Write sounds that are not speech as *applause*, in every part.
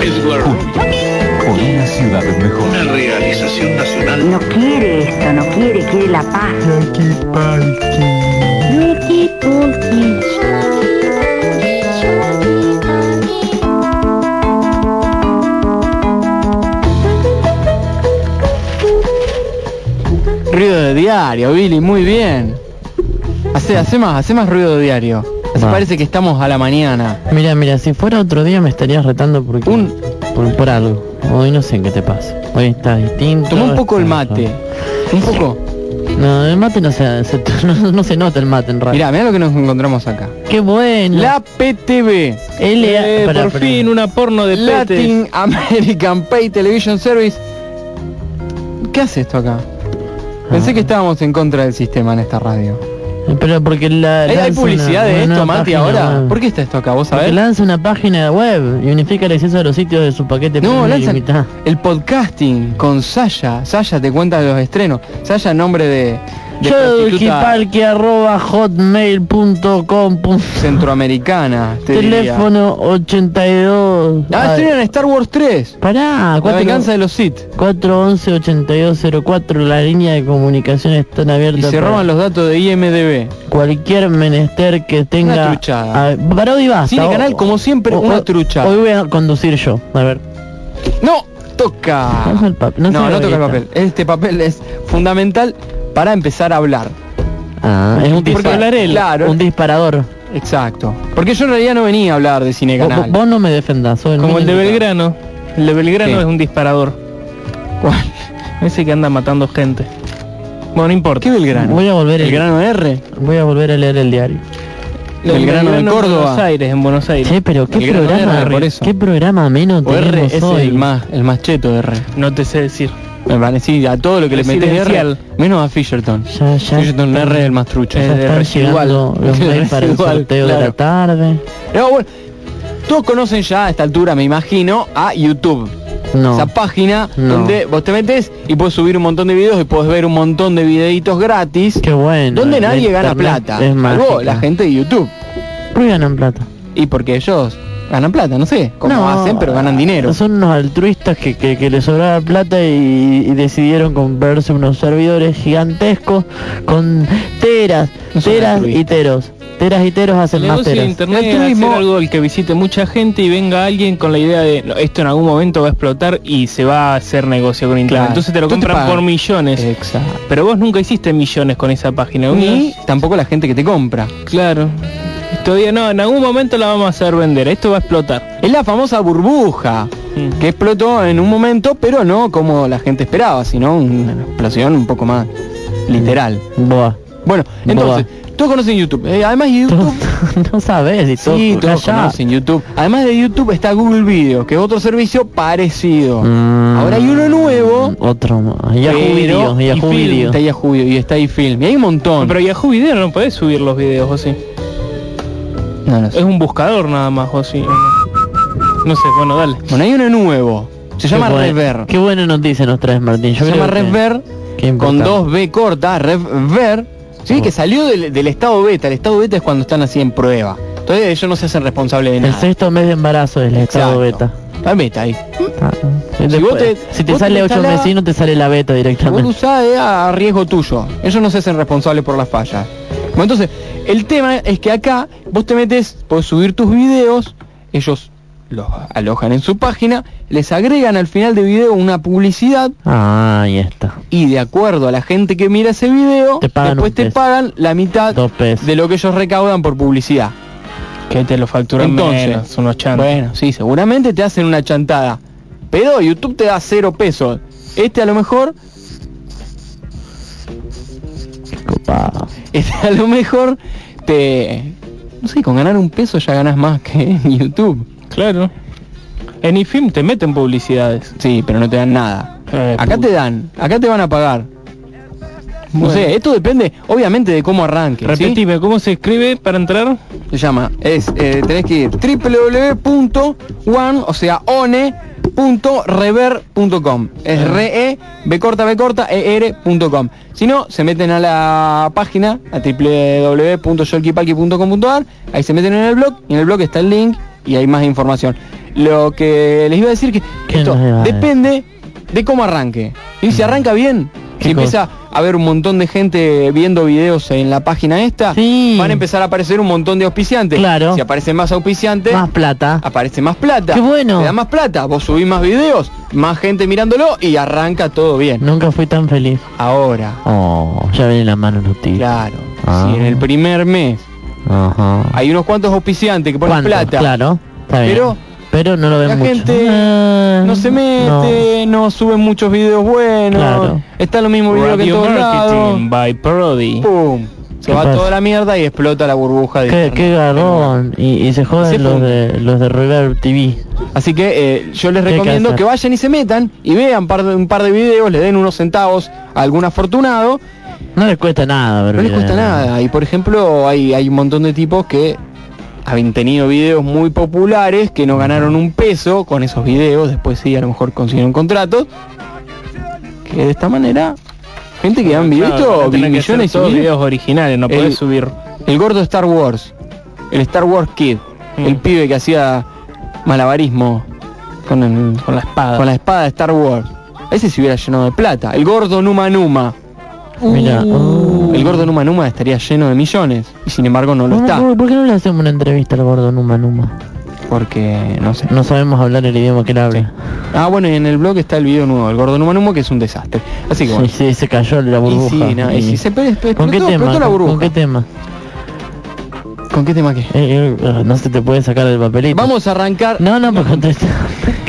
Edward por una ciudad mejor. una realización nacional. No quiere esto, no quiere, quiere la paz. Ruido de diario, Billy, muy bien. Hace, hace más, hace más ruido de diario. Así Va. parece que estamos a la mañana. Mira, mira, si fuera otro día me estarías retando porque, Un- por, por algo. Hoy no sé en qué te pasa. Hoy está distinto. Toma un poco el mate. Un poco. No, el mate no se, se- *laughs* no, no se nota el mate en realidad. Mirá, mirá lo que nos encontramos acá. Qué bueno. La PTV. L Eh, por fin una porno de petes. Latin American Pay Television Service. ¿Qué hace esto acá? Pensé Ah. que estábamos en contra del sistema en esta radio. Pero porque la. ¿Hay publicidad de esto, Mati, ahora? ¿Por qué está esto acá? ¿Vos lanza una página web y unifica el acceso a los sitios de su paquete. No, lanza el podcasting con Saya. Saya te cuenta de los estrenos. Saya, nombre de. hotmail.com Centroamericana. Teléfono diría. 82 4... Ah, estrenan Star Wars 3. Pará. 4, la venganza de los Sith. 411-8204, la línea de comunicación está abierta. Y se roban los datos de IMDB. Cualquier menester que tenga... Una truchada. A, para hoy Canal, como siempre, o, una truchada. Hoy voy a conducir yo, a ver. ¡No! ¡Toca! No, no, toca el papel. Este papel es fundamental para empezar a hablar. Ah, es un disparador. Claro. Un disparador. Exacto. Porque yo en realidad no venía a hablar de Cine vos, Canal. vos no me defendás soy Como el de. Belgrano. El de Belgrano ¿Qué? es un disparador. ¿Cuál? Ese que anda matando gente. Bueno, no importa. ¿Qué Belgrano? voy a volver ¿El el- grano R? voy a volver a leer el diario Belgrano de en Córdoba. Buenos Aires, en Buenos Aires. Che, pero qué El programa R, por eso. qué programa menos O R es hoy el más, el más cheto de R. No te sé decir. Me parece a todo lo que le metes R, Residencial. menos a Fisherton. ya ya Fisherton están- R es el más trucho. ya Es de están llegando los *laughs* De mails para el sorteo de claro. la tarde Pero bueno, todos conocen ya a esta altura, me imagino, a YouTube. no Esa página No. donde vos te metes y puedes subir un montón de videos y puedes ver un montón de videitos gratis. qué bueno donde nadie gana plata. es mágica. la gente de YouTube. ¿Por qué ganan plata Y porque ellos ganan plata, no sé cómo hacen, pero ganan dinero. Son unos altruistas que, que, que les sobraba plata y, y decidieron comprarse unos servidores gigantescos con teras, No teras y teros. Teras y teros El hacen más teras. internet El hacer algo al que visite mucha gente y venga alguien con la idea de "No, esto en algún momento va a explotar y se va a hacer negocio con internet. Claro. Entonces te lo te compran por millones. Exacto. Pero vos nunca hiciste millones con esa página. Ni tampoco la gente que te compra. Claro. Todavía no, en algún momento la vamos a hacer vender. Esto va a explotar. Es la famosa burbuja Mm. que explotó en un momento, pero no como la gente esperaba, sino una explosión un poco más literal. Boa. Bueno, entonces, todos conocen YouTube. Eh, además YouTube, *laughs* no sabes todo. sí, todos conocen YouTube. Además de YouTube está Google Video, que es otro servicio parecido. Mm, Ahora hay uno nuevo. Otro más. Yahoo Video, y Yahoo Video. Está Yahoo Video y está iFilm. Y hay un montón. Pero Yahoo Video no podés subir los videos, ¿o sí? No, no sé. Es un buscador nada más, ¿o sí? ¿O No, sé, bueno, dale. Bueno, hay uno nuevo. Se llama Qué buen- Rever. Qué buena noticia nos traes Martín. Yo Se llama Rever con dos B corta, Rever. Sí, Oh. que salió del, del estado beta. El estado beta es cuando están así en prueba. Entonces ellos no se hacen responsables de El nada. sexto mes de embarazo es el estado beta. La beta ahí. Ah, Si después- vos te- si te vos te sale 8 instalás- meses no te sale la beta Vos directamente. usás eh, a riesgo tuyo. Ellos no se hacen responsables por las fallas. Bueno, entonces, el tema es que acá vos te metes, podés subir tus videos, ellos los alojan en su página, les agregan al final del video una publicidad Ah, ahí está. y de acuerdo a la gente que mira ese video, Te después te peso. pagan la mitad de lo que ellos recaudan por publicidad. Que te lo facturan Entonces, menos, unos chantos. Bueno, sí, seguramente te hacen una chantada. Pero YouTube te da cero pesos. Este a lo mejor, *laughs* Este a lo mejor te... No sé, con ganar un peso ya ganas más que en YouTube. Claro. En IFIM te meten publicidades. Sí, pero no te dan nada. Eh, Acá te dan, acá te van a pagar. No Bueno. sé, esto depende obviamente de cómo arranque. ¿sí? Repetime, ¿cómo se escribe para entrar? Se llama, es, eh, tenés que ir www.one, o sea, one.rever.com. Es re e, b corta, b corta, e r.com. Si no, se meten a la página, a www.yolkipalki.com.ar, ahí se meten en el blog, y en el blog está el link, y hay más información. Lo que les iba a decir que ¿Qué esto depende de cómo arranque. Y si arranca bien, ¿Qué si empieza a haber un montón de gente viendo videos en la página esta, Sí. van a empezar a aparecer un montón de auspiciantes. Claro. Si aparecen más auspiciantes, Más plata. aparece más plata. Qué bueno. Te da más plata, vos subís más videos, más gente mirándolo y arranca todo bien. Nunca fui tan feliz. Ahora, Oh, ya ven la mano los tiros. claro, Ah. si en el primer mes Ajá. hay unos cuantos auspiciantes que ponen plata, Claro. Está bien. Pero Pero no lo ven la mucho. gente Ah, no se mete, no. suben muchos videos buenos, Claro. está lo mismo video que en todos lados. Marketing by Prodi. ¡Pum! Se ¿Qué va pasa? toda la mierda y explota la burbuja de Qué, qué garrón. Y, y se joden los de, los de Reverb TV. Así que eh, yo les ¿Qué hay que recomiendo que vayan y se metan y vean par de- un par de videos, le den unos centavos a algún afortunado, No les cuesta nada, ver no les cuesta nada. Y por ejemplo, hay, hay un montón de tipos que han tenido videos muy populares que no ganaron un peso con esos videos, después sí, a lo mejor consiguieron contratos, que de esta manera, gente que han Claro, visto hacer millones millones. videos originales, no El- podés subir. El gordo Star Wars, el Star Wars Kid, Mm. el pibe que hacía malabarismo con, el- Con la espada. con la espada de Star Wars. Ese se hubiera llenado de plata. El gordo Numa Numa. Mira. oh. El gordo Numa Numa estaría lleno de millones. Y sin embargo no lo ¿Cómo- está. ¿Por, por qué no le hacemos una entrevista al gordo Numa Numa? Porque, no sé. No sabemos hablar el idioma que él habla. Ah, bueno, y en el blog está el video nuevo, el gordo Numa Numa, que es un desastre. Así que bueno. Sí, sí, se cayó la Y burbuja. sí, no, y Y- sí, se explotó, ¿Con qué tema? la ¿Con- burbuja. ¿Con qué tema? ¿Con qué tema qué? Eh, eh, no se te puede sacar el papelito. Vamos a arrancar... No, no, pero contesta.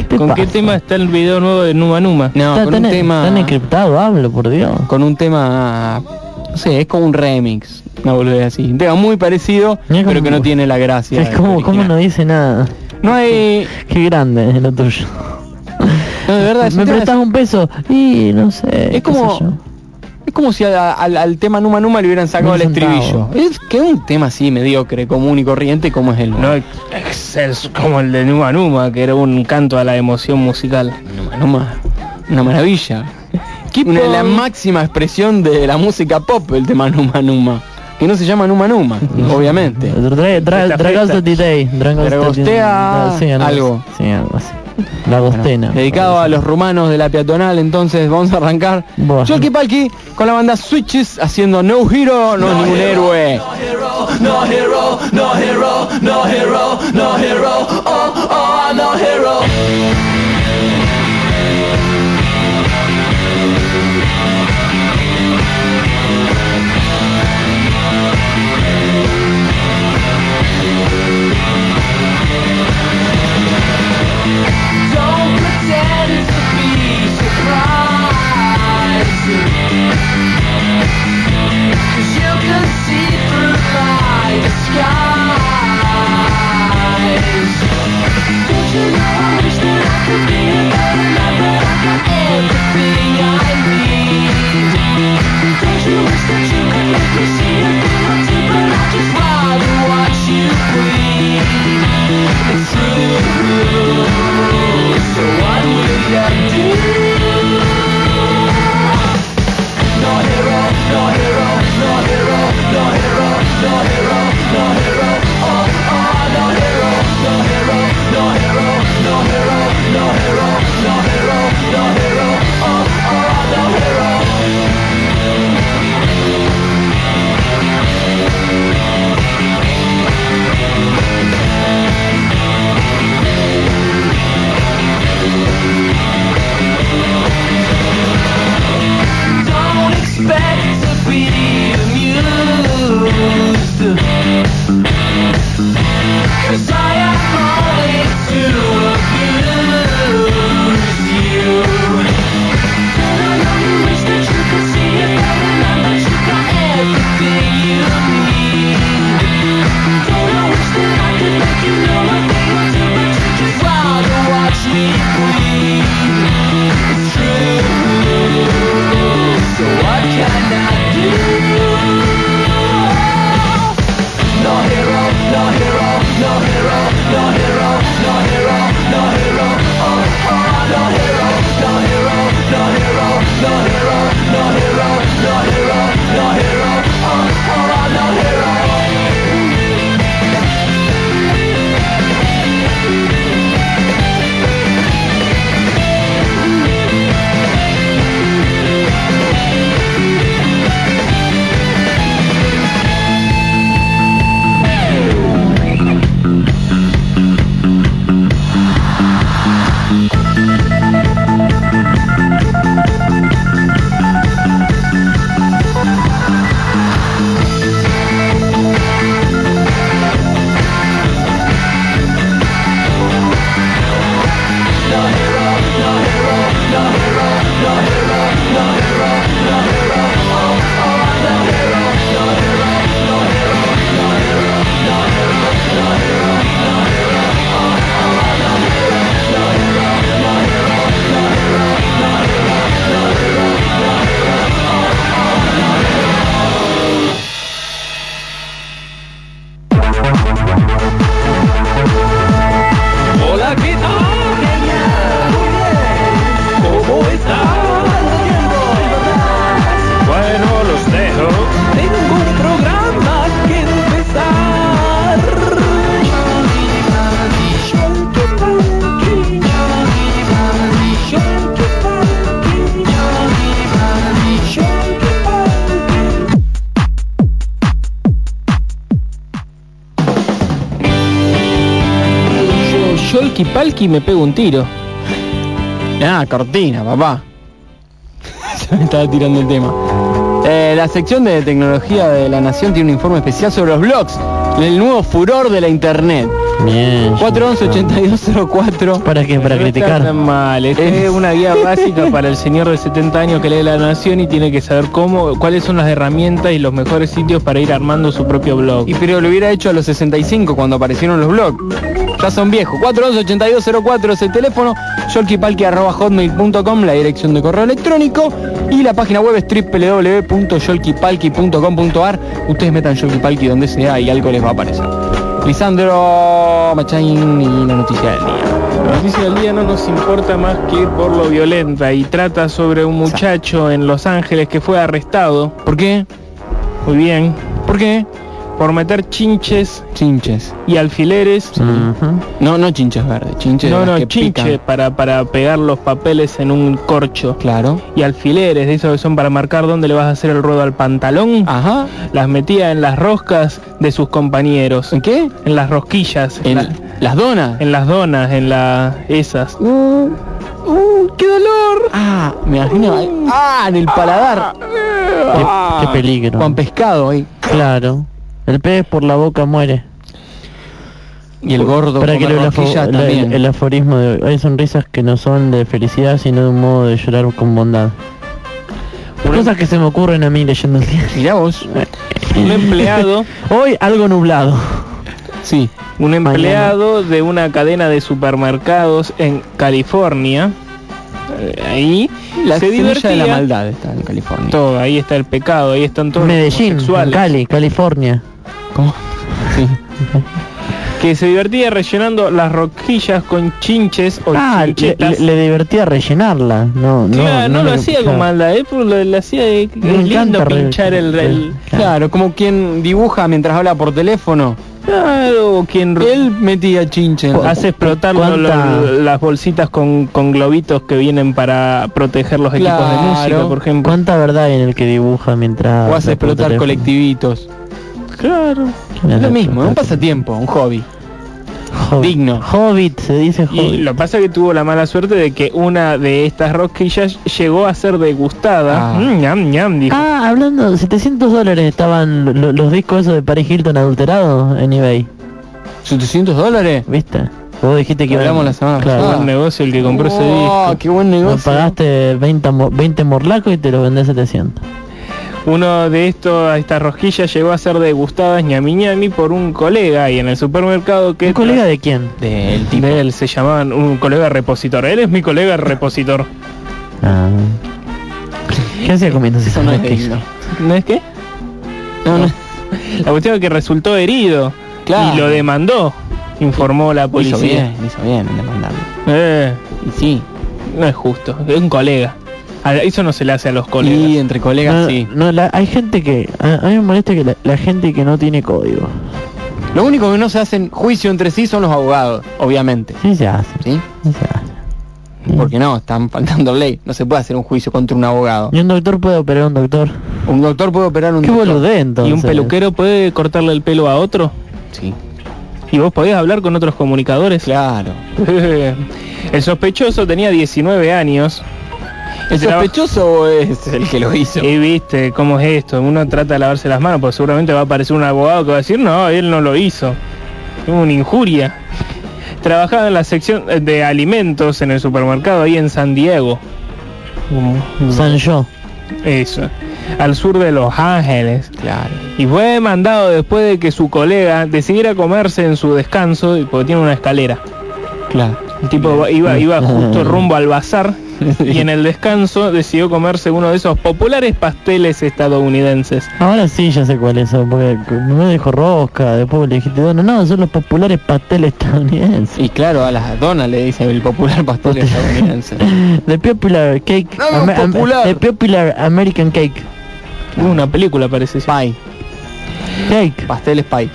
¿Qué te ¿Con qué tema está el video nuevo de Numa Numa? No, Está con tan, un tema... tan encriptado, hablo, por Dios. con un tema no sé es como un remix una boludez así un tema muy parecido pero que no tiene la gracia Es como, como no dice nada. no hay Qué grande es lo tuyo. no, de verdad ¿Me prestas un peso? Y no sé. Es como- como si a- al, al tema Numa Numa le hubieran sacado el estribillo. Es que un tema así mediocre común y corriente como es el No, es, es como el de Numa Numa, que era un canto a la emoción musical. Numa Numa una maravilla. Una, la máxima expresión de la música pop el tema Numa Numa. Que no se llama Numa Numa obviamente. Dragostea sí, algo. Sí, algo así. La Bueno, dedicado a los rumanos de la peatonal, entonces vamos a arrancar. Bueno. Cholky Palki con la banda Switches haciendo No Hero, no, es ningún héroe. Cause Yolki Palki me pego un tiro. Ah, cortina, papá. *laughs* Se me estaba tirando el tema. Eh, la sección de tecnología de la Nación tiene un informe especial sobre los blogs, el nuevo furor de la internet. Bien. 411-8204. ¿Para qué? Para No criticar. tan mal. Es, es una guía *laughs* básica para el señor de 70 años que lee La Nación y tiene que saber cómo, cuáles son las herramientas y los mejores sitios para ir armando su propio blog. Y pero lo hubiera hecho a los 65 cuando aparecieron los blogs. Ya son viejos. 411-8204 es el teléfono. hotmail.com la dirección de correo electrónico. Y la página web es www.yolkipalki.com.ar. Ustedes metan Yolkipalki donde sea y algo les va a aparecer. Lisandro Machain y la noticia del día. La noticia del día no nos importa más que por lo violenta y trata sobre un muchacho en Los Ángeles que fue arrestado. ¿Por qué? Muy bien. ¿Por qué? Por meter chinches Chinches. y alfileres. Ujú. No, no chinches verdes, chinches No, no, que chinche pican. para, para pegar los papeles en un corcho. Claro. Y alfileres, de esos que son para marcar dónde le vas a hacer el ruedo al pantalón. Ajá. Las metía en las roscas de sus compañeros. ¿En qué? En las rosquillas. En la- las donas. en las donas, en las esas. Uh, uh, qué dolor. Ah, me imagino. ahí. Ah, en el paladar. Qué, qué peligro. Con pescado ahí. Claro. El pez por la boca muere. Y el gordo Para que el, la- también. el- el aforismo de hoy. Hay sonrisas que no son de felicidad, sino de un modo de llorar con bondad. Cosas que se me ocurren a mí leyendo el diario. Mirá vos. Un empleado, *laughs* Hoy algo nublado. Sí. un empleado de una cadena de supermercados en California. eh, Ahí La se divertía. de la maldad está en California. Todo, ahí está el pecado, ahí están todos los Medellín, homosexuales. Cali, California. ¿Cómo? Sí. *laughs* que se divertía rellenando las rosquillas con chinches o Ah, le, chinchetas. le- le divertía rellenarla. No, no, Claro, no, lo hacía con claro. maldad, eh, pero lo, lo hacía de Me es lindo pinchar el, el- Claro, como quien dibuja mientras habla por teléfono. claro, quien Él metía chinche. en la- hace explotar lo- lo- ¿Cuánta- las bolsitas con, con globitos que vienen para proteger los equipos de música, por ejemplo. ¿Cuánta verdad hay en el que dibuja mientras... O hace explotar teléfono? colectivitos. Claro. Es lo mismo, es un pasatiempo, un hobby. Hobbit. digno. Hobbit, se dice Y Hobbit. lo pasa que tuvo la mala suerte de que una de estas rosquillas llegó a ser degustada. Ah. Mm, ñam, ñam, dijo. Ah, hablando, 700 dólares estaban lo- los discos esos de Paris Hilton adulterados en eBay, ¿700 dólares? ¿viste? Vos dijiste que Hablamos la semana claro, pasada. Buen negocio el que compró ese Oh, disco. qué buen negocio. pagaste 20, mo- 20 morlacos y te los vendés 700. Uno de estos, estas rosquillas llegó a ser degustadas ñami ñami por un colega ahí en el supermercado que ¿Un colega de quién? Del tipo. de él se llamaban un colega repositor. Él es mi colega repositor. Ah. ¿Qué hacía comiendo Eso no es. ¿No es qué? No, no. *laughs* La cuestión es que resultó herido Claro. y lo demandó, informó la Hizo policía. bien, hizo bien en demandarlo. Eh, Y sí. no es justo, es un colega. Eso no se le hace a los colegas. Y entre colegas No, sí. no, la- hay gente que... A, a mí me molesta que la, la gente que no tiene código. Lo único que no se hacen juicio entre sí son los abogados, obviamente. Sí se hace, ¿Sí? sí se hace. Porque no, están faltando ley. No se puede hacer un juicio contra un abogado. Y un doctor puede operar a un doctor. Un doctor puede operar a un Qué doctor. boludez entonces. ¿Y un peluquero puede cortarle el pelo a otro? Sí. ¿Y vos podés hablar con otros comunicadores? Claro. *laughs* el sospechoso tenía 19 años. ¿El Traba- sospechoso es el que lo hizo? Y viste cómo es esto, uno trata de lavarse las manos, porque seguramente va a aparecer un abogado que va a decir, no, él no lo hizo. Es una injuria. Trabajaba en la sección de alimentos en el supermercado ahí en San Diego. San Yo. Eso. Al sur de Los Ángeles. Claro. Y fue demandado después de que su colega decidiera comerse en su descanso, y- porque tiene una escalera. Claro. El tipo iba, iba *laughs* justo rumbo al bazar *laughs* y en el descanso decidió comerse uno de esos populares pasteles estadounidenses. Ahora sí ya sé cuál es, porque me dijo rosca, después le dijiste dona, no, son los populares pasteles estadounidenses. Y claro, a las donas le dicen el popular pastel *laughs* estadounidense. The Popular Cake, un popular. The Popular American Cake. Una película parece. Pie. Cake. Pasteles pie.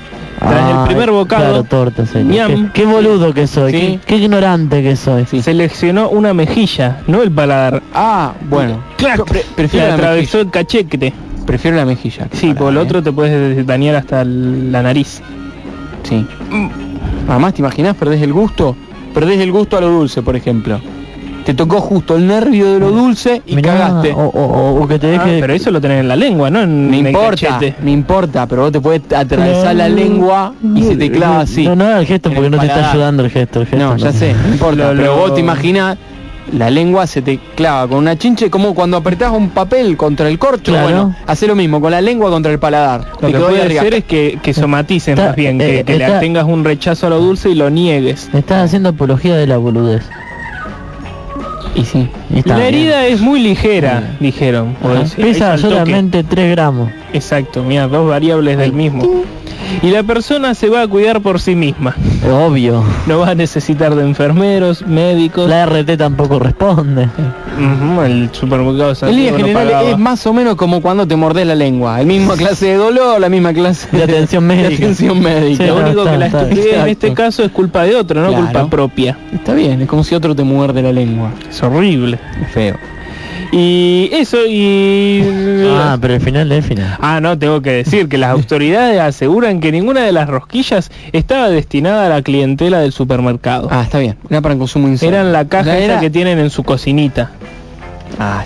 Tras el primer bocado, Claro, torta, señor. ñam. Qué, qué boludo que soy, Sí. qué, qué ignorante que soy. Sí. Seleccionó una mejilla, no el paladar. Ah, bueno. Le prefiero, la atravesó mejilla. el cachete. prefiero la mejilla. que Sí, por el paladar, otro te puedes dañar hasta la nariz. ¿eh? Sí. Además, ¿te imaginas? Perdés el gusto perdés el gusto a lo dulce, por ejemplo. Te tocó justo el nervio de lo dulce y Mirá, cagaste. O, o- o que te Ah, deje... pero eso lo tenés en la lengua, ¿no? En, No en el importa, no importa, pero vos te puedes atravesar la lengua y se te clava así. No, no el gesto porque el no te está ayudando el gesto. el gesto No, ya sé, no importa, Lo- pero vos te imaginas la lengua se te clava con una chinche como cuando apretás un papel contra el corcho, Claro. bueno, hace lo mismo con la lengua contra el paladar. Lo Te que puede arriba. ser es que, que somatices Está- más bien, eh, que, que le tengas un rechazo a lo dulce y lo niegues. Estás haciendo apología de la boludez. Y sí. Y está La bien. herida es muy ligera, dijeron. Pesa solamente 3 gramos. Exacto, mira, dos variables del mismo. Y la persona se va a cuidar por sí misma. Obvio. No va a necesitar de enfermeros, médicos. La RT tampoco responde. El supermercado de En no pagaba. es más o menos como cuando te mordés la lengua. El misma clase de dolor, la misma clase De atención *laughs* de médica. atención médica. Sí, Lo no, único está- que la estupidez en este caso es culpa de otro, no Claro. culpa propia. Está bien, es como si otro te muerde la lengua. Es horrible. Es feo. Y eso y... Ah, pero el final es el final. Ah, no, tengo que decir que las autoridades aseguran que ninguna de las rosquillas estaba destinada a la clientela del supermercado. Ah, está bien. Era para consumo insano. Eran la caja esa era- que tienen en su cocinita. Ah.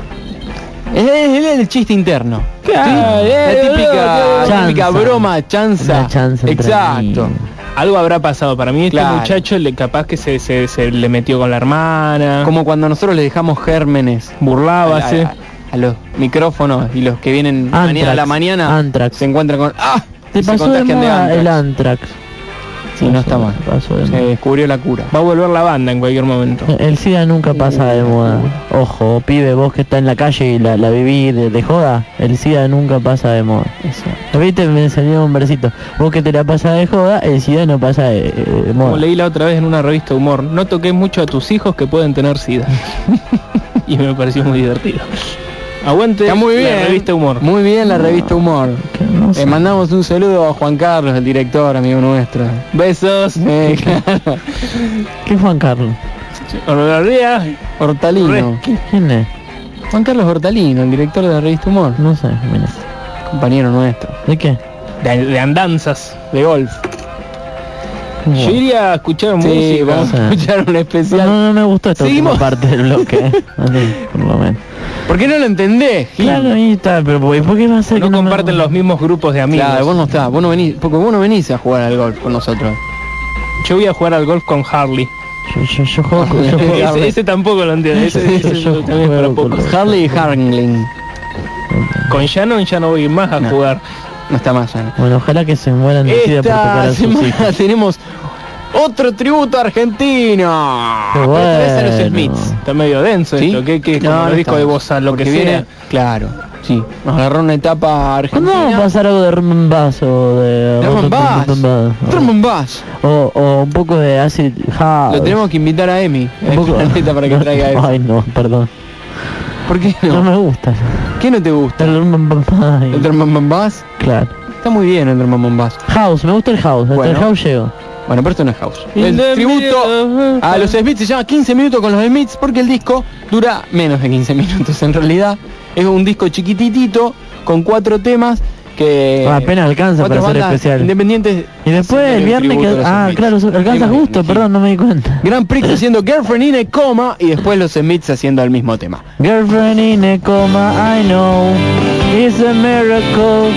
Es, es- es el chiste interno. Claro, Sí, eh, la típica, chanza. típica broma, chanza. Chanza Exacto. Algo habrá pasado. Para mí este Claro. muchacho le capaz que se, se, se le metió con la hermana. Como cuando nosotros le dejamos gérmenes burlábase. a, a- a los micrófonos y los que vienen mañana a la mañana Antrax. se encuentran con ¡Ah! Te pasó de moda Antrax. el Antrax. Sí, no está mal. De Se moda. descubrió la cura. Va a volver la banda en cualquier momento. El SIDA nunca pasa de moda. Ojo, pibe, vos que está en la calle y la, la viví de, de joda, el SIDA nunca pasa de moda. ¿Viste? Me salió un versito. Vos que te la pasa de joda, el SIDA no pasa de, de Como moda. leí la otra vez en una revista de humor, no toques mucho a tus hijos que pueden tener sida. *laughs* y me pareció muy divertido. Aguante Está muy la bien. revista de humor. Muy bien la revista Humor. No sé. Mandamos un saludo a Juan Carlos, el director, amigo nuestro. Besos. Eh, *laughs* claro. ¿Qué es Juan Carlos? Hortalía. Hortalino. ¿Quién es? Juan Carlos Hortalino, el director de la revista Humor. No sé, mira. Compañero nuestro. ¿De qué? De, de andanzas. De golf. Yo iría a escuchar Sí, música. vamos a escuchar un No, especial. no, no me gustó esta parte del bloque. eh. *laughs* Así, por lo menos. ¿Por qué no lo entendés, Gil? Claro, ahí está, pero ¿por por qué va a ser No que no me- comparten los mismos grupos de amigos. Claro, vos no estás, vos no venís, porque vos no venís a jugar al golf con nosotros. Yo voy a jugar al golf con Harley. Yo, yo, yo juego, con- yo juego- *laughs* ese, ese tampoco lo entiendo. Ese, ese Yo juego con Harley y Harling. Con Shannon ya no voy más a No. jugar. No está más ya. Bueno, ojalá que se mueran de por tocar Esta a sus hijos. tenemos otro tributo argentino. Qué Pero esta vez a los bueno. Smiths. Está medio denso ¿Sí? esto. ¿Qué, qué, No, como no el disco de Bossa, lo que sea. viene- claro, sí. Nos agarró una etapa ¿Cuándo vamos a argentina. pasar algo de Rhythm Bass o de... Drum and Bass. o- un poco de acid house. Lo tenemos que invitar a Emi, Un poco- *laughs* para que *laughs* No, traiga eso. Ay, no, perdón. ¿Por qué No, no? me gusta. ¿Qué no te gusta? El and Bass. ¿El Drum and Bass? Claro. Está muy bien el Drum and Bass. House, me gusta el house. Hasta Bueno. el house llego. Bueno, pero esto no es house. El tributo a los Smiths se llama 15 minutos con los Smiths porque el disco dura menos de 15 *laughs* minutos en realidad. Es un disco chiquititito con cuatro temas que Ah, apenas alcanza para ser especial. Independientes. Y después el viernes que... Ah, claro, alcanza justo, perdón, no me di cuenta. Grand Prix *laughs* haciendo Girlfriend in a Coma y después los Smiths haciendo el mismo tema. Girlfriend in a coma, I know, it's a miracle.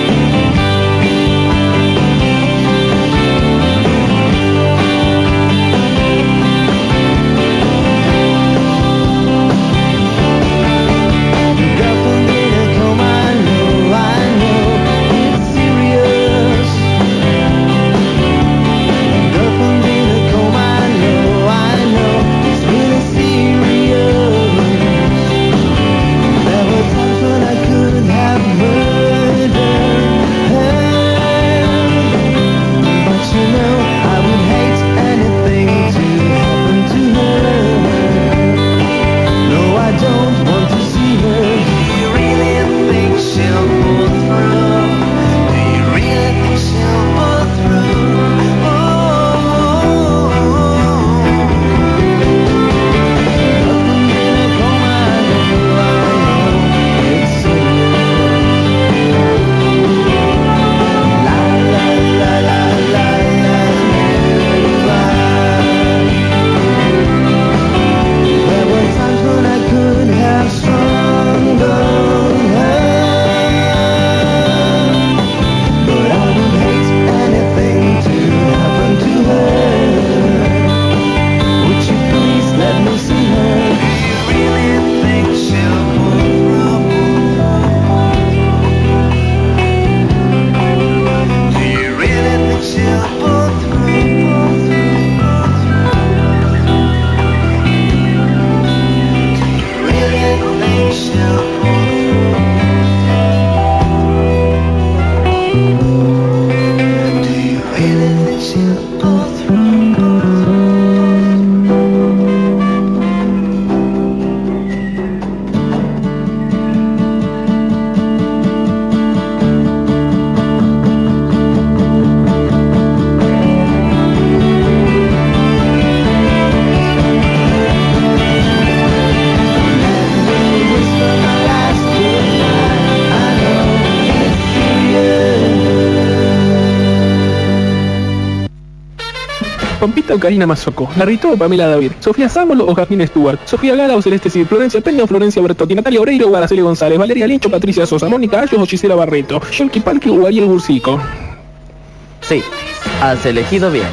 Pampita o Karina Narrito o Pamela David, Sofía Sámolo o Jasmine Stewart, Sofía Gala o Celeste Cid, Florencia Peña o Florencia Bertotti, Natalia Oreiro o Araceli González, Valeria Lincho, Patricia Sosa, Mónica Ayos o Gisela Barreto, Yolki Palki o Ariel Bursico. Sí, has elegido bien.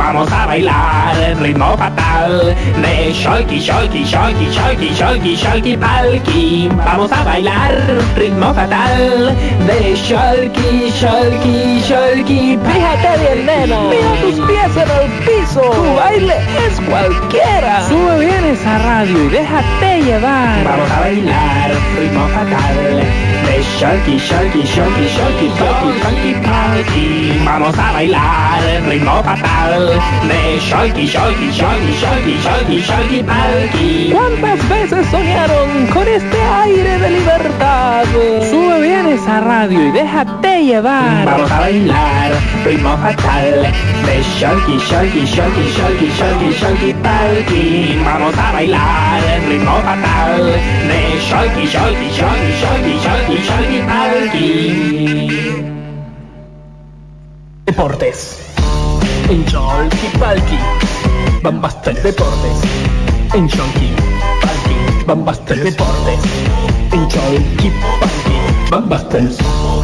Vamos a bailar el ritmo fatal de Sholky, Sholky, Sholky, Sholky, Sholky, Sholky, palki. Vamos a bailar ritmo fatal de Sholky, Sholky, Sholky. Fíjate bien, nena. Mira tus pies en el piso. Tu baile es cualquiera. Sube bien esa radio y déjate llevar. Vamos a bailar ritmo fatal de Sholky, Sholky, Sholky, Sholky, Sholky, Palki. Vamos a bailar ritmo fatal de Sholky, Sholky, Sholky, Sholky, Sholky, Sholky, Palki. ¿Cuántas veces soñaron con este aire de libertad? Sube bien esa radio y déjate llevar. Vamos a bailar ritmo fatal de Sholky, Sholky, Sholky, Sholky, Sholky, Sholky, Palki. Vamos a bailar ritmo fatal de Sholky, Sholky, Sholky, Sholky, Sholky, Sholky, Palki. Deportes. En Cholky Palki. Bambastel Deportes. En Cholky Palki. Bambastel Deportes. En Cholky Palki. ¿Qué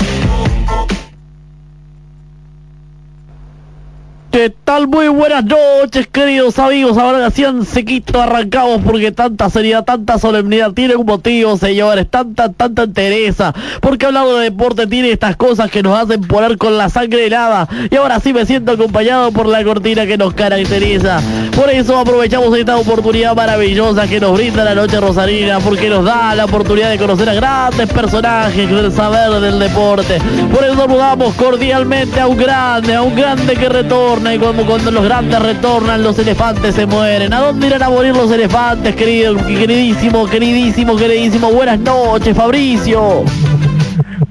Muy buenas noches, queridos amigos. Ahora sí han sequito arrancamos porque tanta seriedad, tanta solemnidad tiene un motivo, señores. Tanta, tanta entereza. Porque hablando de deporte tiene estas cosas que nos hacen poner con la sangre helada. Y ahora sí me siento acompañado por la cortina que nos caracteriza. Por eso aprovechamos esta oportunidad maravillosa que nos brinda la noche rosarina. Porque nos da la oportunidad de conocer a grandes personajes del saber del deporte. Por eso saludamos cordialmente a un grande, a un grande que retorna. Y como cuando los grandes retornan, los elefantes se mueren. ¿A dónde irán a morir los elefantes, querido, queridísimo, queridísimo, queridísimo? Buenas noches, Fabricio.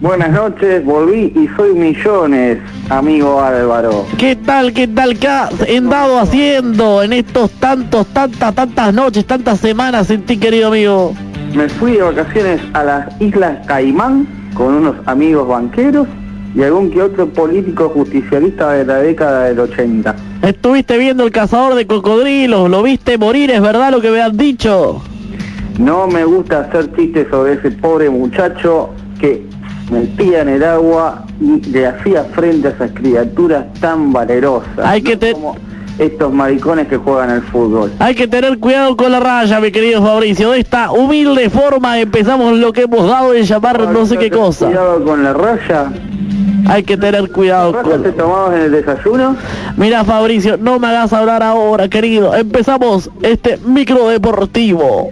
Buenas noches, volví y soy millones, amigo Álvaro. ¿Qué tal, qué tal, qué has andado haciendo en estos tantos, tantas, tantas noches, tantas semanas en ti, querido amigo? Me fui de vacaciones a las Islas Caimán con unos amigos banqueros y algún que otro político justicialista de la década del 80. Estuviste viendo el cazador de cocodrilos, lo viste morir, ¿es verdad lo que me han dicho? No me gusta hacer chistes sobre ese pobre muchacho que metía en el agua y le hacía frente a esas criaturas tan valerosas. Hay que te- como, estos maricones que juegan al fútbol. Hay que tener cuidado con la raya, mi querido Fabricio. De esta humilde forma empezamos lo que hemos dado en llamar no sé qué cosa. Cuidado con la raya. Hay que tener cuidado ¿Raya con... te tomabas en el desayuno? Mira Fabricio, no me hagas hablar ahora, querido. Empezamos este micro deportivo.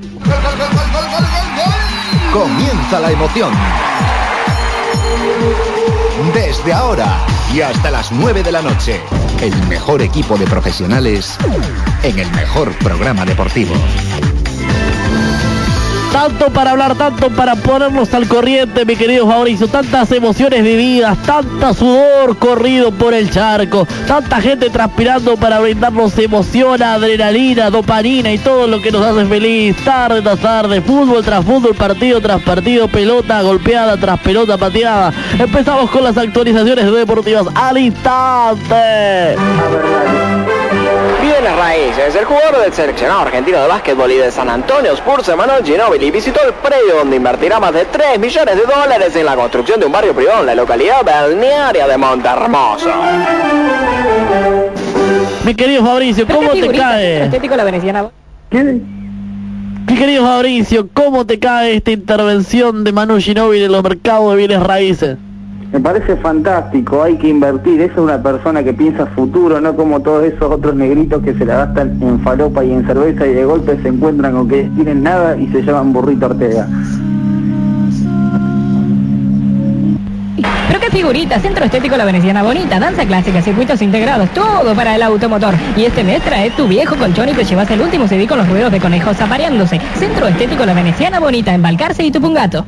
Comienza la emoción. Desde ahora y hasta las 9 de la noche, el mejor equipo de profesionales en el mejor programa deportivo. Tanto para hablar, tanto para ponernos al corriente, mi querido Fabricio. Tantas emociones vividas, tanta sudor corrido por el charco, tanta gente transpirando para brindarnos emoción, adrenalina, dopamina y todo lo que nos hace feliz. Tarde tras tarde, fútbol tras fútbol, partido tras partido, pelota golpeada tras pelota pateada. Empezamos con las actualizaciones deportivas al instante. Bienes Raíces, el jugador del seleccionado argentino de básquetbol y de San Antonio Spurs, Emanuel Ginóbili, visitó el predio donde invertirá más de 3 millones de dólares en la construcción de un barrio privado en la localidad balnearia de Montermoso. Mi querido Fabricio, ¿cómo te cae? Estético la veneciana. Mi querido Fabricio, ¿cómo te cae esta intervención de Manu Ginóbili en los mercados de bienes raíces? Me parece fantástico, hay que invertir. Esa es una persona que piensa futuro, no como todos esos otros negritos que se la gastan en falopa y en cerveza y de golpe se encuentran con que tienen nada y se llaman burrito Ortega. Pero qué figurita, Centro Estético La Veneciana Bonita, danza clásica, circuitos integrados, todo para el automotor. Y este mes trae tu viejo colchón y te llevas el último CD con los ruedos de conejos apareándose. Centro Estético La Veneciana Bonita, en Balcarce y Tupungato.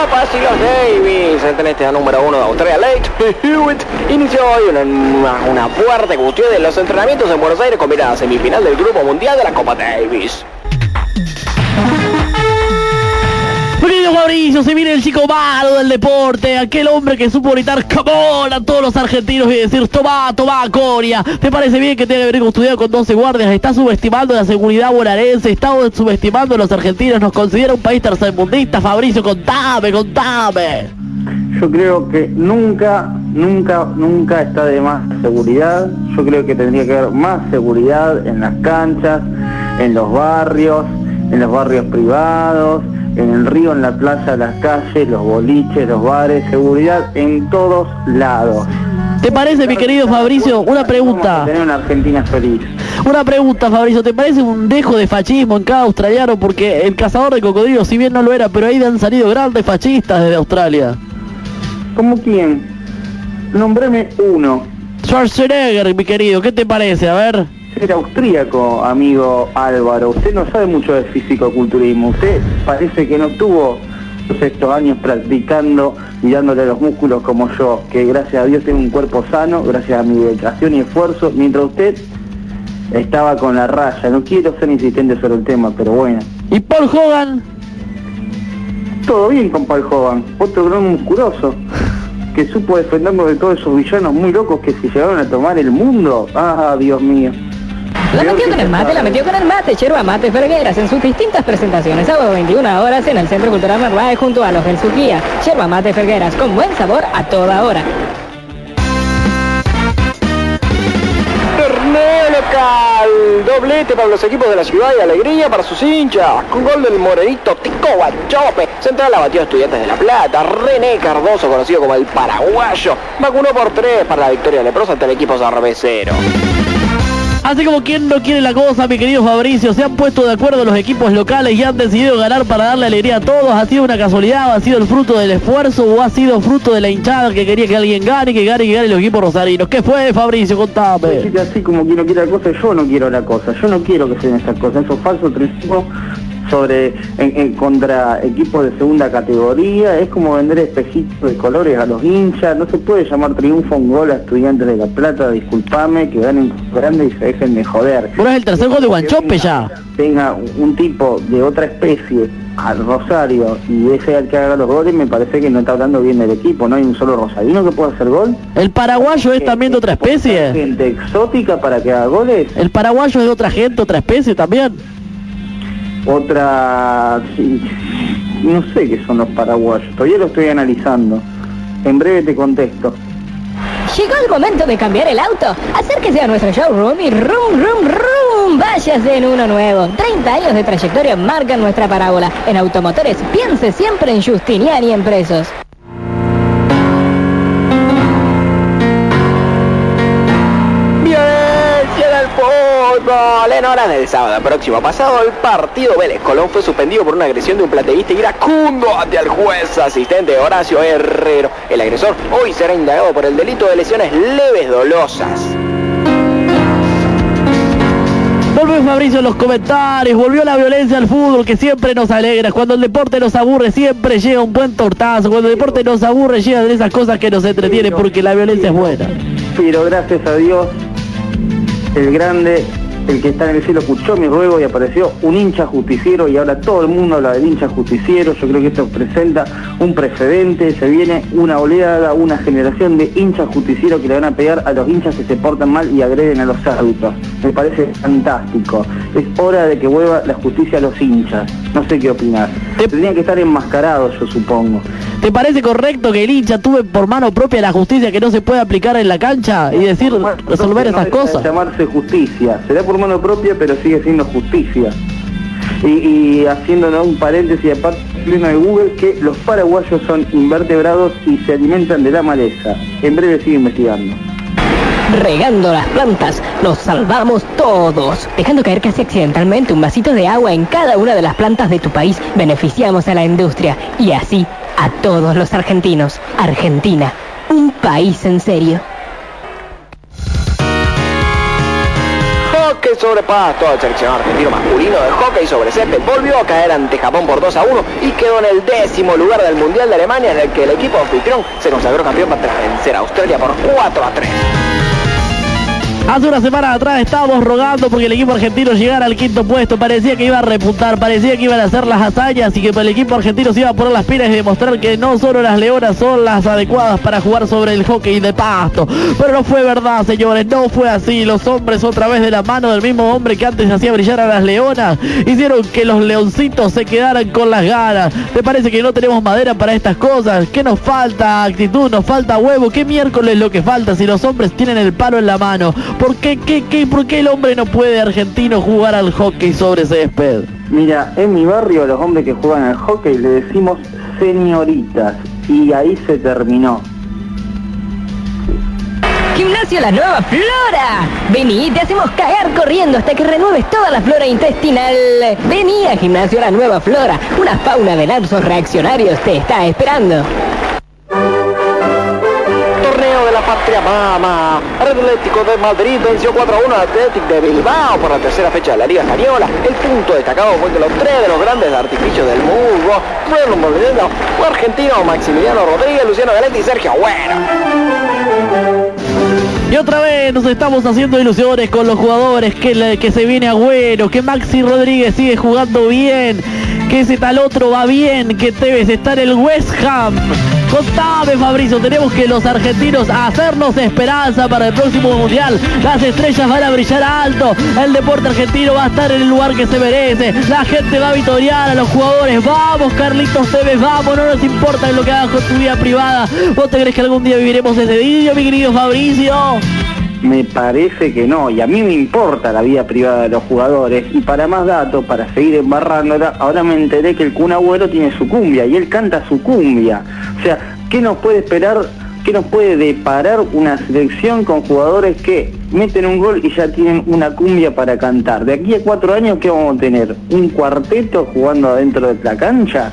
Copa Silos Davis, el tenista número uno de Australia, Late Hewitt, inició hoy una, una, una fuerte cuestión de los entrenamientos en Buenos Aires con mirada a semifinal del Grupo Mundial de la Copa Davis. Querido Fabricio, se viene el chico malo del deporte, aquel hombre que supo gritar camón a todos los argentinos y decir toma, toma, Coria. ¿Te parece bien que tenga que venir custodiado con 12 guardias? Está subestimando la seguridad bonaerense, está subestimando a los argentinos, nos considera un país tercermundista. Fabricio, contame, contame. Yo creo que nunca, nunca, nunca está de más seguridad. Yo creo que tendría que haber más seguridad en las canchas, en los barrios, en los barrios privados, en el río, en la plaza, las calles, los boliches, los bares, seguridad en todos lados. ¿Te parece, mi querido Fabricio, una pregunta? Tener una Argentina feliz. Una pregunta, Fabricio, ¿te parece un dejo de fascismo en cada australiano? Porque el cazador de cocodrilos, si bien no lo era, pero ahí han salido grandes fascistas desde Australia. ¿Cómo quién? Nómbreme uno. Schwarzenegger, mi querido, ¿qué te parece? A ver. Ser austríaco, amigo Álvaro. Usted no sabe mucho de físico-culturismo. Usted parece que no tuvo todos estos años practicando y dándole los músculos como yo, que gracias a Dios tengo un cuerpo sano, gracias a mi dedicación y esfuerzo, mientras usted estaba con la raya. No quiero ser insistente sobre el tema, pero bueno. ¿Y Paul Hogan? Todo bien con Paul Hogan, otro gran musculoso que supo defendernos de todos esos villanos muy locos que se llegaron a tomar el mundo. Ah, Dios mío. La metió con el mate, la metió con el mate, Yerba Mate Fergueras en sus distintas presentaciones, sábado 21 horas en el Centro Cultural Narváez junto a los del Surquía. Yerba Mate Fergueras, con buen sabor a toda hora. Torneo local, doblete para los equipos de la ciudad y alegría para sus hinchas, con gol del morenito Tico Guachope, central la batió a Estudiantes de La Plata, René Cardoso, conocido como el paraguayo, vacunó por tres para la victoria leprosa ante el equipo cervecero. Así como quien no quiere la cosa, mi querido Fabricio, se han puesto de acuerdo los equipos locales y han decidido ganar para darle alegría a todos. ¿Ha sido una casualidad? ¿Ha sido el fruto del esfuerzo o ha sido fruto de la hinchada que quería que alguien gane, que gane, que gane los equipos rosarinos? ¿Qué fue, Fabricio? Contame. Decirte así como quien no quiere la cosa, yo no quiero la cosa. Yo no quiero que sean estas cosas. Esos falsos principios sobre en, en contra equipos de segunda categoría, es como vender espejitos de colores a los hinchas, no se puede llamar triunfo un gol a estudiantes de La Plata, disculpame, que ganen grande y se dejen de joder. Bueno, es el tercer gol de Guanchope ya. Tenga un tipo de otra especie al Rosario y ese al que haga los goles, me parece que no está hablando bien del equipo, no hay un solo rosarino que pueda hacer gol. ¿El paraguayo es también de otra especie? Gente exótica para que haga goles. ¿El paraguayo es de otra gente, otra especie también? Otra... no sé qué son los paraguayos, todavía lo estoy analizando. En breve te contesto. Llegó el momento de cambiar el auto. Acérquese a nuestro showroom y rum, rum, rum, váyase en uno nuevo. 30 años de trayectoria marcan nuestra parábola. En automotores, piense siempre en Justinian y fútbol. En horas del sábado próximo pasado, el partido Vélez Colón fue suspendido por una agresión de un plateísta iracundo ante el juez asistente Horacio Herrero. El agresor hoy será indagado por el delito de lesiones leves dolosas. Volvió Fabricio en los comentarios, volvió la violencia al fútbol que siempre nos alegra. Cuando el deporte nos aburre siempre llega un buen tortazo. Cuando el deporte nos aburre llegan esas cosas que nos entretienen porque la violencia es buena. Pero gracias a Dios, el grande, el que está en el cielo, escuchó mi ruego y apareció un hincha justiciero y ahora todo el mundo habla del hincha justiciero. Yo creo que esto presenta un precedente, se viene una oleada, una generación de hinchas justicieros que le van a pegar a los hinchas que se portan mal y agreden a los árbitros. Me parece fantástico. Es hora de que vuelva la justicia a los hinchas. No sé qué opinar. Tendrían que estar enmascarados, yo supongo. ¿Te parece correcto que el hincha tuve por mano propia la justicia que no se puede aplicar en la cancha y decir, resolver No de cosas? llamarse justicia. Será por mano propia, pero sigue siendo justicia. Y, y haciéndonos un paréntesis aparte pleno de Google que los paraguayos son invertebrados y se alimentan de la maleza. En breve sigue investigando. Regando las plantas, nos salvamos todos. Dejando caer casi accidentalmente un vasito de agua en cada una de las plantas de tu país, beneficiamos a la industria y así a todos los argentinos. Argentina, un país en serio. Hockey sobre pasto, el seleccionado argentino masculino de hockey sobre césped volvió a caer ante Japón por 2 a 1 y quedó en el décimo lugar del Mundial de Alemania en el que el equipo anfitrión se consagró campeón tras vencer a Australia por 4 a 3. Hace una semana atrás estábamos rogando porque el equipo argentino llegara al quinto puesto. Parecía que iba a repuntar, parecía que iban a hacer las hazañas y que el equipo argentino se iba a poner las pilas y demostrar que no solo las leonas son las adecuadas para jugar sobre el hockey de pasto. Pero no fue verdad, señores, no fue así. Los hombres, otra vez de la mano del mismo hombre que antes hacía brillar a las leonas, hicieron que los leoncitos se quedaran con las ganas. ¿Te parece que no tenemos madera para estas cosas? ¿Qué nos falta? Actitud, nos falta huevo. ¿Qué miércoles lo que falta si los hombres tienen el palo en la mano? ¿Por qué, qué, qué, por qué el hombre no puede argentino jugar al hockey sobre césped? Mira, en mi barrio a los hombres que juegan al hockey le decimos señoritas y ahí se terminó. Gimnasio La Nueva Flora. Vení, te hacemos cagar corriendo hasta que renueves toda la flora intestinal. Vení a Gimnasio La Nueva Flora. Una fauna de lapsos reaccionarios te está esperando. Patria Mama. Atlético de Madrid venció 4 a 1 al Atlético de Bilbao por la tercera fecha de la Liga Española. El punto destacado fue que los tres de los grandes artificios del mundo fueron volviendo argentino Maximiliano Rodríguez, Luciano Galetti y Sergio Agüero. Y otra vez nos estamos haciendo ilusiones con los jugadores, que, que se viene Agüero, que Maxi Rodríguez sigue jugando bien, que ese tal otro va bien, que Tevez está en el West Ham. Contame Fabricio, tenemos que los argentinos hacernos esperanza para el próximo mundial. Las estrellas van a brillar alto, el deporte argentino va a estar en el lugar que se merece. La gente va a vitorear a los jugadores. Vamos Carlitos Tevez, vamos, no nos importa lo que hagas con tu vida privada. ¿Vos te crees que algún día viviremos ese día, mi querido Fabricio? Me parece que no, y a mí me importa la vida privada de los jugadores. Y para más datos, para seguir embarrándola, ahora me enteré que el Kun Agüero tiene su cumbia y él canta su cumbia. O sea, ¿qué nos puede esperar? ¿Qué nos puede deparar una selección con jugadores que meten un gol y ya tienen una cumbia para cantar? De aquí a cuatro años, ¿qué vamos a tener? ¿Un cuarteto jugando adentro de la cancha?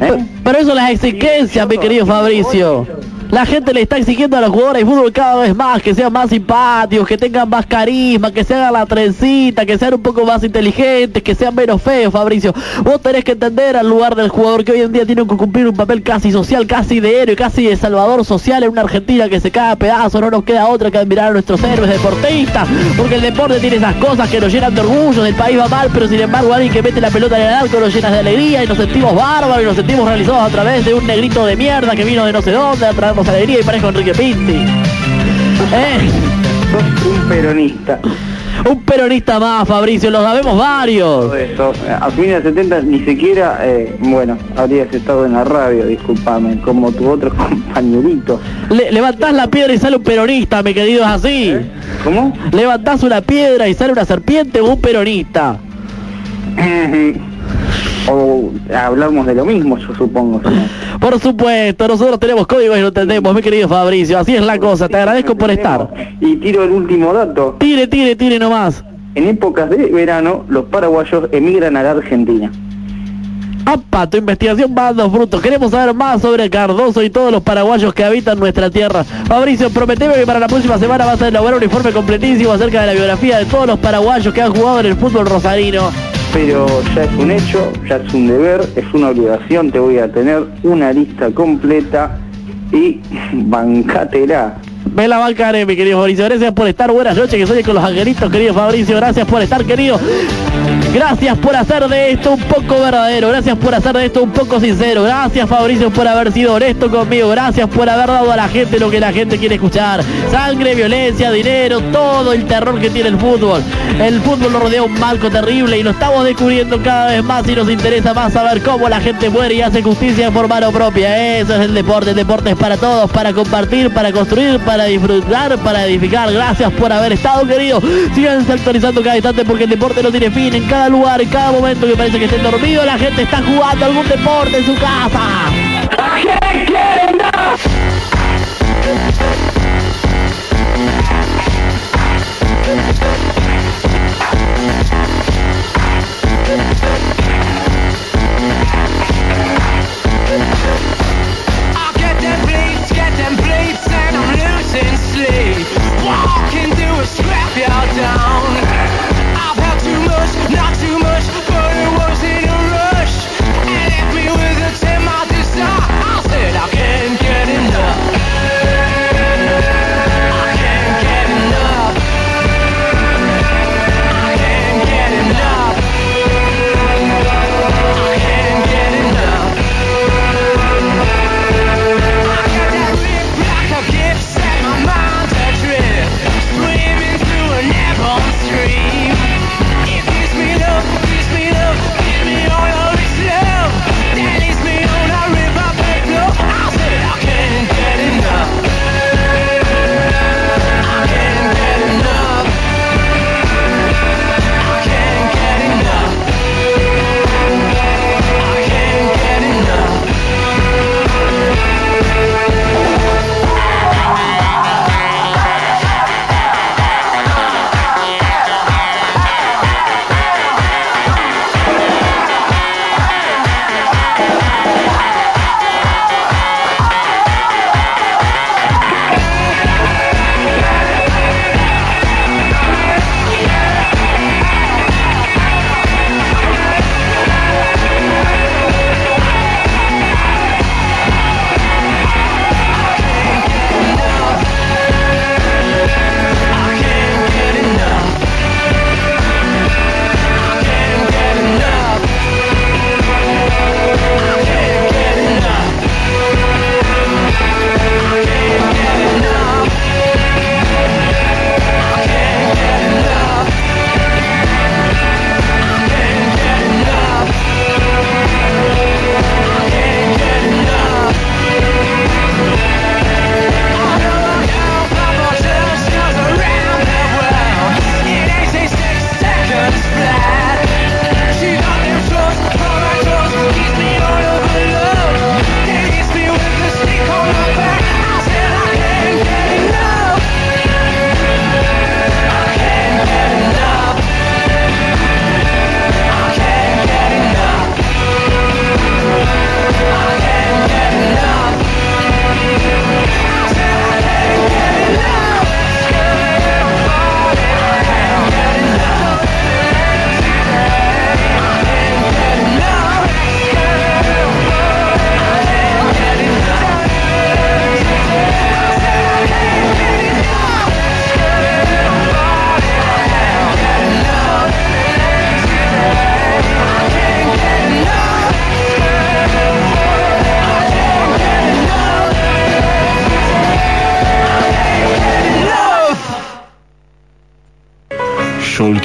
¿Eh? Pero eso es las exigencias, mi querido Fabricio. La gente le está exigiendo a los jugadores de fútbol cada vez más que sean más simpáticos, que tengan más carisma, que se hagan la trencita, que sean un poco más inteligentes, que sean menos feos, Fabricio. Vos tenés que entender al lugar del jugador que hoy en día tiene que cumplir un papel casi social, casi de héroe, casi de salvador social en una Argentina que se cae a pedazos. No nos queda otra que admirar a nuestros héroes deportistas, porque el deporte tiene esas cosas que nos llenan de orgullo, el país va mal, pero sin embargo alguien que mete la pelota en el arco nos llena de alegría y nos sentimos bárbaros y nos sentimos realizados a través de un negrito de mierda que vino de no sé dónde a alegría y parezco Enrique Pinti. Eh, un peronista. Un peronista más, Fabricio, los sabemos varios. Todo esto. A fines de 70 ni siquiera, eh, bueno, habrías estado en la radio, discúlpame, como tu otro *laughs* compañerito. Le- levantás la piedra y sale un peronista, mi querido, es así. ¿Cómo? Levantás una piedra y sale una serpiente o un peronista. *laughs* o hablamos de lo mismo, yo supongo. Por supuesto, nosotros tenemos códigos y lo entendemos, mi querido Fabricio. Así es la cosa, te agradezco por estar. Y tiro el último dato. Tire, tire, tire nomás. En épocas de verano, los paraguayos emigran a la Argentina. ¡Apa! Tu investigación va dando frutos. Queremos saber más sobre Cardoso y todos los paraguayos que habitan nuestra tierra. Fabricio, prometeme que para la próxima semana vas a elaborar un informe completísimo acerca de la biografía de todos los paraguayos que han jugado en el fútbol rosarino. Pero ya es un hecho, ya es un deber, es una obligación, te voy a tener una lista completa y *laughs* bancátela. Me la bancaré, mi querido Fabricio. Gracias por estar. Buenas noches, que soy con los angelitos, querido Fabricio. Gracias por estar, querido. Gracias por hacer de esto un poco verdadero. Gracias por hacer de esto un poco sincero. Gracias, Fabricio, por haber sido honesto conmigo. Gracias por haber dado a la gente lo que la gente quiere escuchar. Sangre, violencia, dinero, todo el terror que tiene el fútbol. El fútbol nos rodea un marco terrible y lo estamos descubriendo cada vez más y nos interesa más saber cómo la gente muere y hace justicia por mano propia. Eso es el deporte. El deporte es para todos, para compartir, para construir, para disfrutar, para edificar. Gracias por haber estado, querido. Síganse actualizando cada instante porque el deporte no tiene fin. En cada lugar, en cada momento que parece que estén dormidos, la gente está jugando algún deporte en su casa.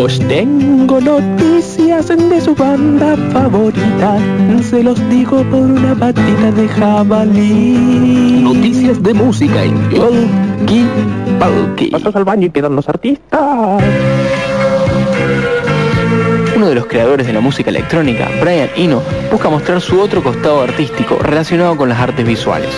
Os tengo noticias de su banda favorita. Se los digo por una patita de jabalí. Noticias de música en Yolki Palki. Pasas al baño y quedan los artistas. Uno de los creadores de la música electrónica, Brian Eno, busca mostrar su otro costado artístico relacionado con las artes visuales.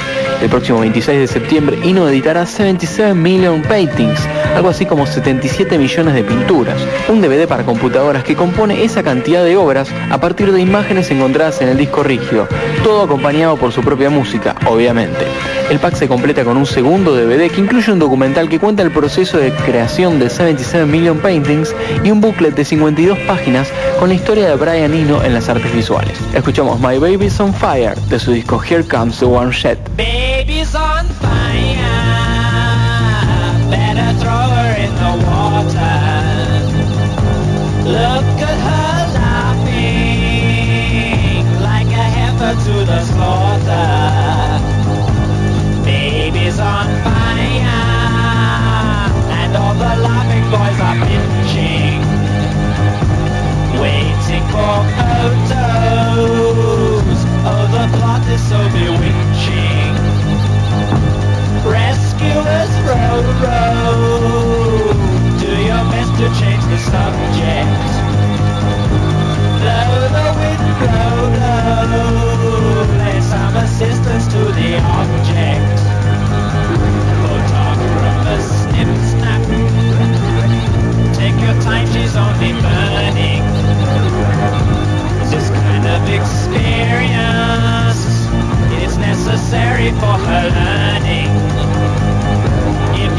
El próximo 26 de septiembre, Eno editará 77 Million Paintings, algo así como 77 millones de pinturas, un DVD para computadoras que compone esa cantidad de obras a partir de imágenes encontradas en el disco rígido, todo acompañado por su propia música, obviamente. El pack se completa con un segundo DVD que incluye un documental que cuenta el proceso de creación de 77 Million Paintings y un booklet de 52 páginas con la historia de Brian Eno en las artes visuales. Escuchamos My Baby's on Fire de su disco Here Comes the One Shed. Better throw her in the water. Look at her laughing like a heifer to the slaughter. Baby's on fire, and all the laughing boys are pinching, waiting for photos. Oh, the plot is so bewitching. road. Do your best to change the subject. Blow the wind, blow, blow. Lend some assistance to the object. We'll snip, snap. Take your time, she's only burning. This kind of experience is necessary for her learning.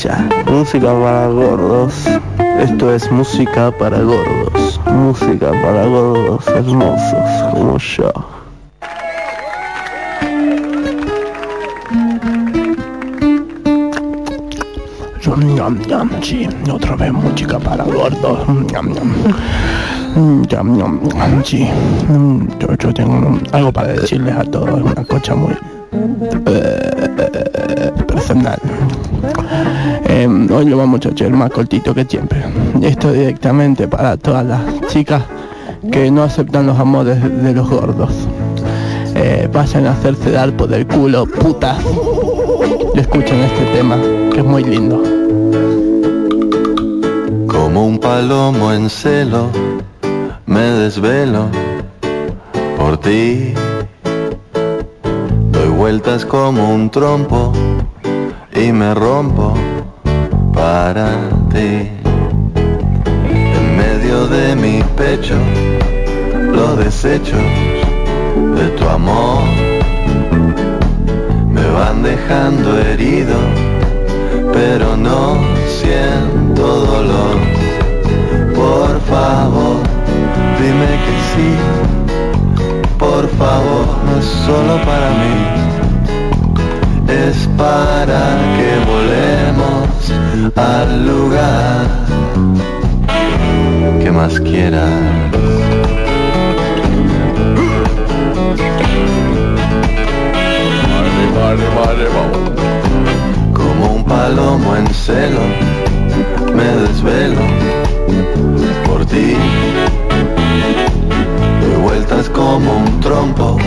Música para gordos. Esto es música para gordos. Música para gordos hermosos como yo. Sí, otra vez música para gordos. Sí. Yo, yo tengo algo para decirles a todos, una cosa muy eh, personal. Hoy lo vamos a hacer más cortito que siempre. Esto directamente para todas las chicas que no aceptan los amores de los gordos. Eh, vayan a hacerse dar por el culo, putas. Y escuchen este tema, que es muy lindo. Como un palomo en celo, me desvelo por ti. Doy vueltas como un trompo y me rompo para ti. En medio de mi pecho, los desechos de tu amor me van dejando herido, pero no siento dolor. Por favor, dime que sí. Por favor, no es solo para mí. Es para que volvemos al lugar que más quieras. Como un palomo en celo, me desvelo por ti. Doy vueltas como un trompo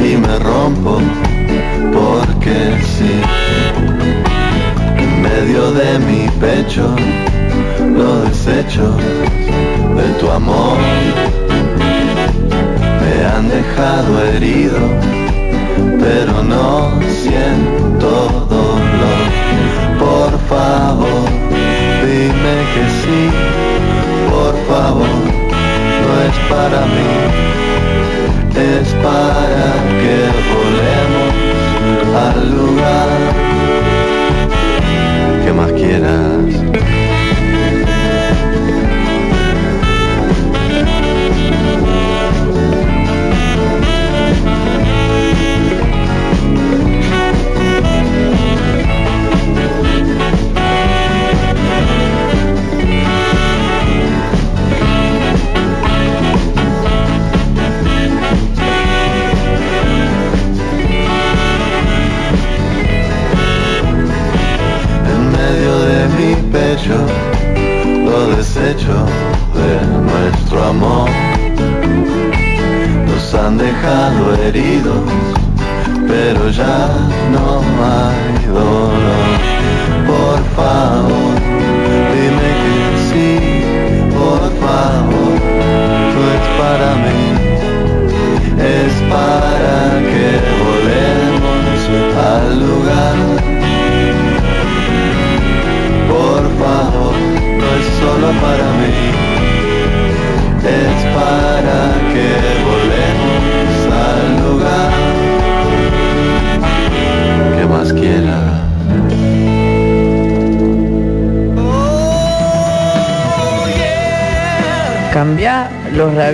y me rompo porque sí. En medio de mi pecho, los desechos de tu amor me han dejado herido pero no siento dolor. Por favor, dime que sí, por favor, no es para mí, es para que al lugar que más quieras.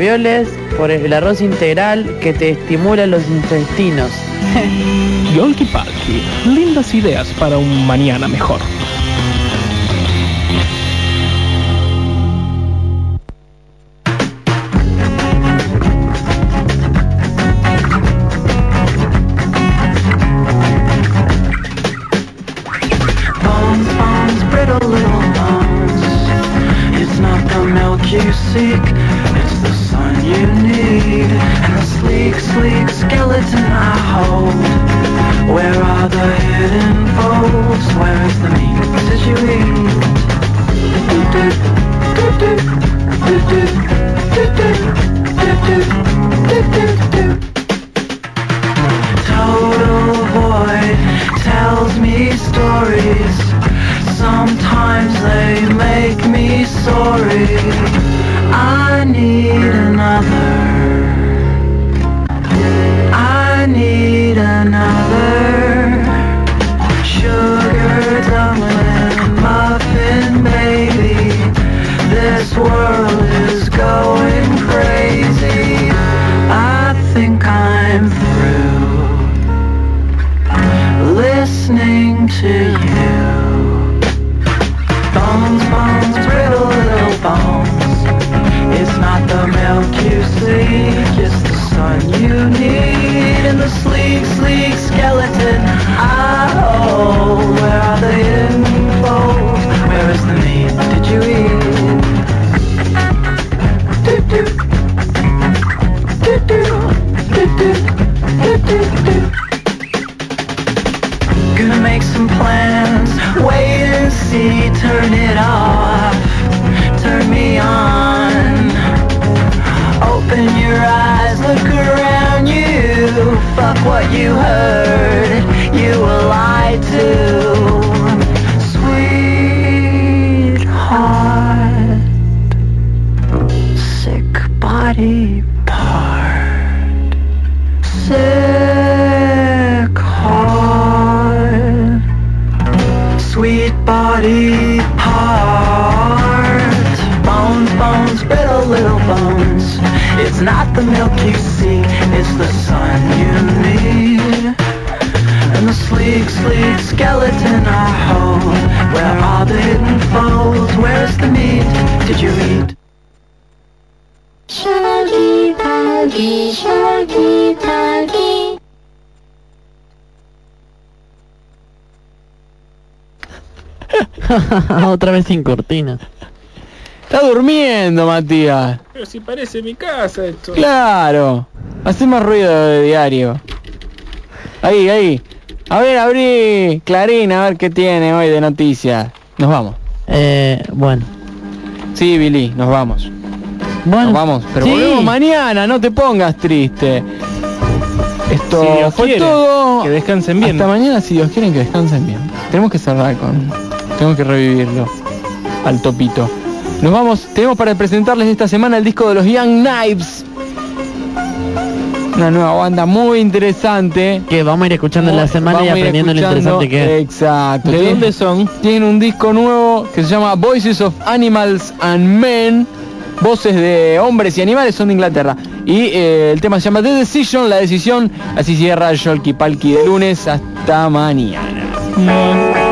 Ravioles por el arroz integral que te estimula los intestinos. *laughs* Yolki Palki, lindas ideas para un mañana mejor. Fuck what you heard, you were lied to. Sweetheart, sick body part, sick heart sweet body part. Bones, bones, brittle little bones. It's not the milk you seek, it's the sun sleek, sleek skeleton I hold. Where are the hidden folds? Where's the meat? Did you eat? Shaggy Puggy, Shaggy Puggy. *laughs* Otra vez sin cortina. Está durmiendo, Matías. Pero si parece mi casa esto. Claro. Hacemos ruido de diario. Ahí, ahí. A ver, abrí Clarín, a ver qué tiene hoy de noticias. Nos vamos. Eh, bueno. Sí, Billy, nos vamos. Bueno. Nos vamos. Pero sí. volvemos mañana, no te pongas triste. Esto Si Dios fue quiere, todo. que descansen bien. Hasta mañana, si Dios quiere, que descansen bien. Tenemos que cerrar con... Tengo que revivirlo. Al topito. Nos vamos. Tenemos para presentarles esta semana el disco de los Young Knives. Una nueva banda muy interesante. Que vamos a ir escuchando en la semana y aprendiendo lo interesante que es. Exacto. ¿De dónde son? Tienen un disco nuevo que se llama Voices of Animals and Men. Voces de hombres y animales son de Inglaterra. Y eh, el tema se llama The Decision, la decisión. Así cierra el Sholky Palki de lunes hasta mañana.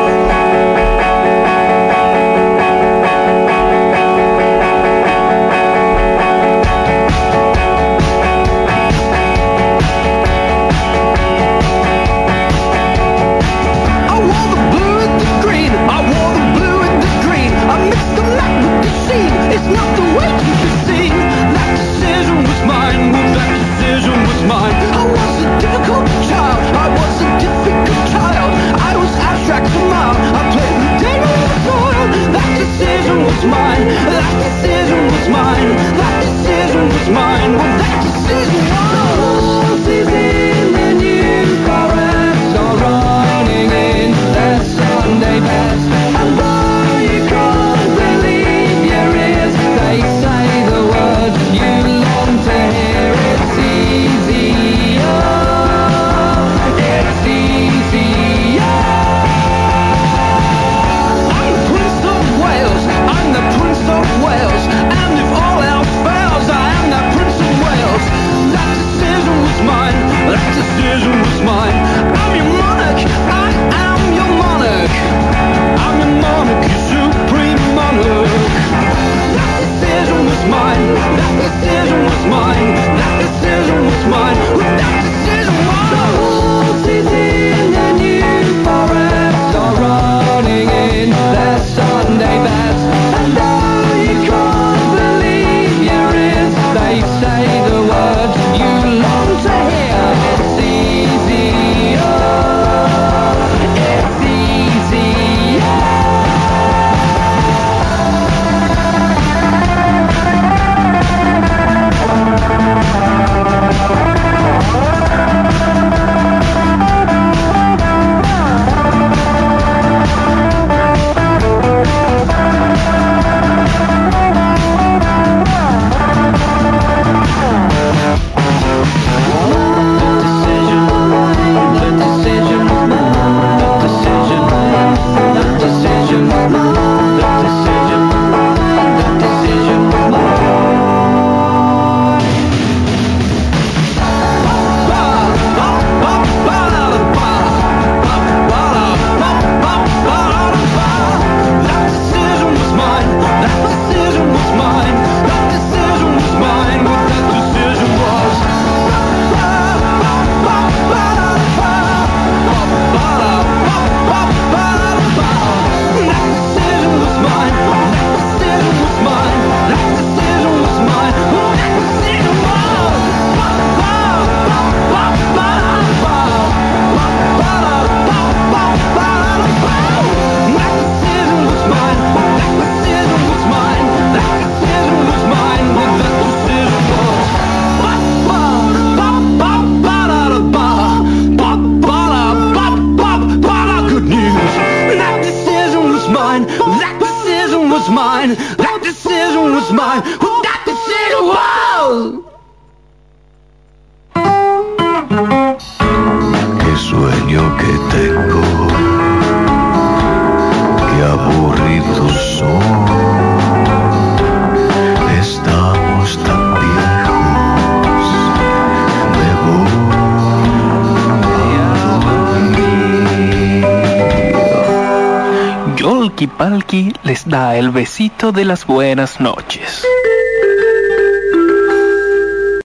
De las buenas noches.